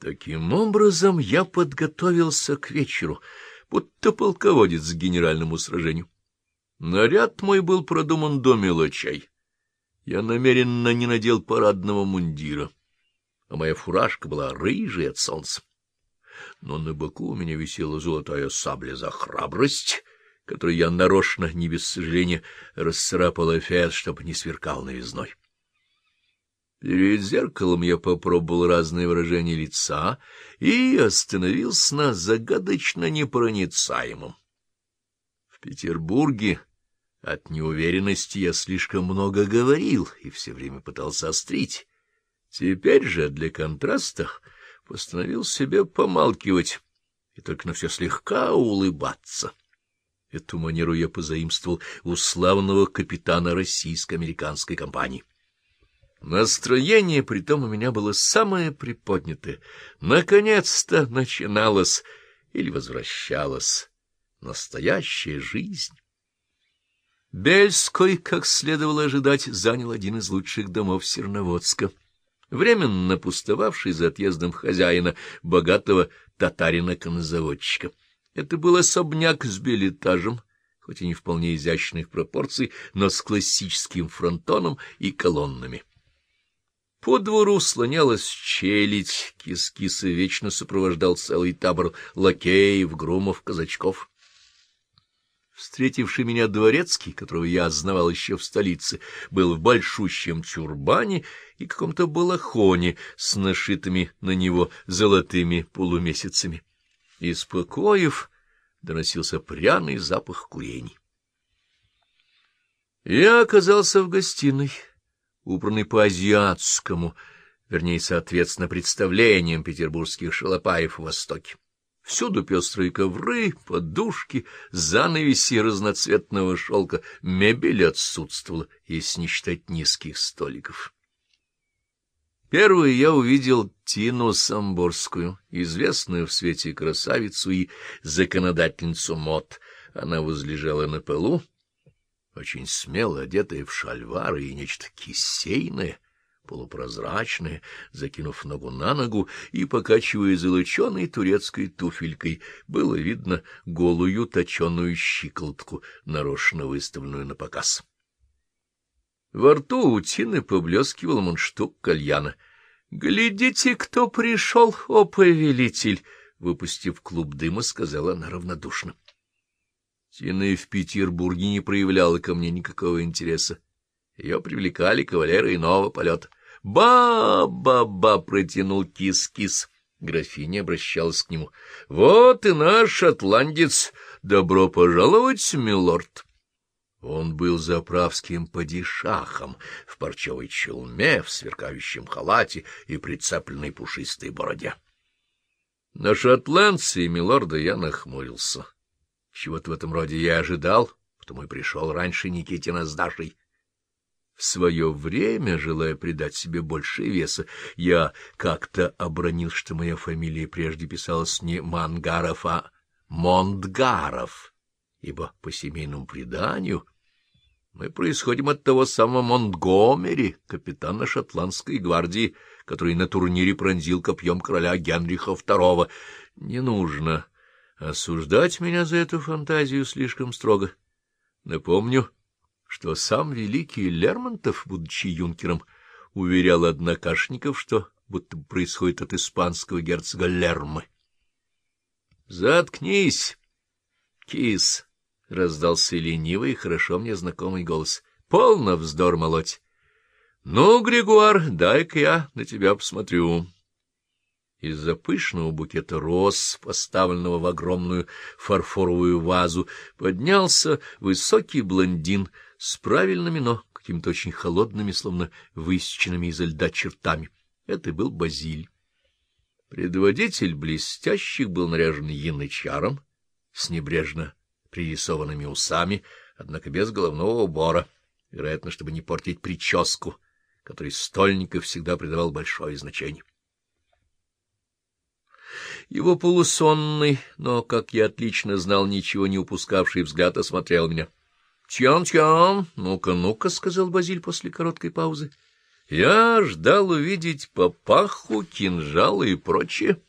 Таким образом, я подготовился к вечеру, будто полководец к генеральному сражению. Наряд мой был продуман до мелочей. Я намеренно не надел парадного мундира, а моя фуражка была рыжей от солнца. Но на боку у меня висела золотая сабля за храбрость, которую я нарочно, не без сожаления, расцарапал эфес, чтобы не сверкал новизной. Перед зеркалом я попробовал разные выражения лица и остановился на загадочно непроницаемом. В Петербурге от неуверенности я слишком много говорил и все время пытался острить. Теперь же для контраста постановил себе помалкивать и только на все слегка улыбаться. Эту манеру я позаимствовал у славного капитана российско-американской компании. Настроение притом у меня было самое приподнятое. Наконец-то начиналась или возвращалась настоящая жизнь. Бельской, как следовало ожидать, занял один из лучших домов Серноводска, временно пустовавший за отъездом хозяина, богатого татарина-конозаводчика. Это был особняк с билетажем, хоть и не вполне изящных пропорций, но с классическим фронтоном и колоннами. По двору слонялась челядь, кис-киса вечно сопровождал целый табор лакеев, грумов, казачков. Встретивший меня дворецкий, которого я знавал еще в столице, был в большущем чурбане и каком-то балахоне с нашитыми на него золотыми полумесяцами. Из покоев доносился пряный запах курений. Я оказался в гостиной убранный по-азиатскому, вернее, соответственно, представлениям петербургских шалопаев в Востоке. Всюду пестрые ковры, подушки, занавеси разноцветного шелка, мебель отсутствовала, если не считать низких столиков. Первый я увидел Тину Самборскую, известную в свете красавицу и законодательницу мод. Она возлежала на полу, очень смело одетая в шальвары и нечто кисейное, полупрозрачное, закинув ногу на ногу и покачивая золоченой турецкой туфелькой, было видно голую точеную щиколотку, нарочно выставленную на показ. Во рту у Тины поблескивал мундштук кальяна. — Глядите, кто пришел, о повелитель! — выпустив клуб дыма, сказала она равнодушно. — Тина и в Петербурге не проявляла ко мне никакого интереса. Ее привлекали кавалеры иного полета. «Ба-ба-ба!» — протянул кис-кис. Графиня обращалась к нему. «Вот и наш шотландец! Добро пожаловать, милорд!» Он был заправским падишахом в парчевой челме, в сверкающем халате и прицепленной пушистой бороде. На шотландце и милорда я нахмурился. Чего-то в этом роде я ожидал, потому и пришел раньше Никитина с Дашей. В свое время, желая придать себе больше веса, я как-то обронил, что моя фамилия прежде писалась не Мангаров, а Монтгаров, ибо по семейному преданию мы происходим от того самого Монтгомери, капитана шотландской гвардии, который на турнире пронзил копьем короля Генриха II. Не нужно Осуждать меня за эту фантазию слишком строго. Напомню, что сам великий Лермонтов, будучи юнкером, уверял однокашников, что будто происходит от испанского герцога Лермы. — Заткнись, кис! — раздался ленивый и хорошо мне знакомый голос. — Полно вздор молоть. — Ну, Григуар, дай-ка я на тебя посмотрю. Из-за пышного букета роз, поставленного в огромную фарфоровую вазу, поднялся высокий блондин с правильными, но какими-то очень холодными, словно высеченными изо льда чертами. Это был Базиль. Предводитель блестящих был наряжен янычаром, с небрежно пририсованными усами, однако без головного убора, вероятно, чтобы не портить прическу, которой Стольников всегда придавал большое значение. Его полусонный, но, как я отлично знал, ничего не упускавший взгляд, осмотрел меня. — Тьям-тьям, ну-ка, ну-ка, — сказал Базиль после короткой паузы. Я ждал увидеть папаху, кинжалы и прочее.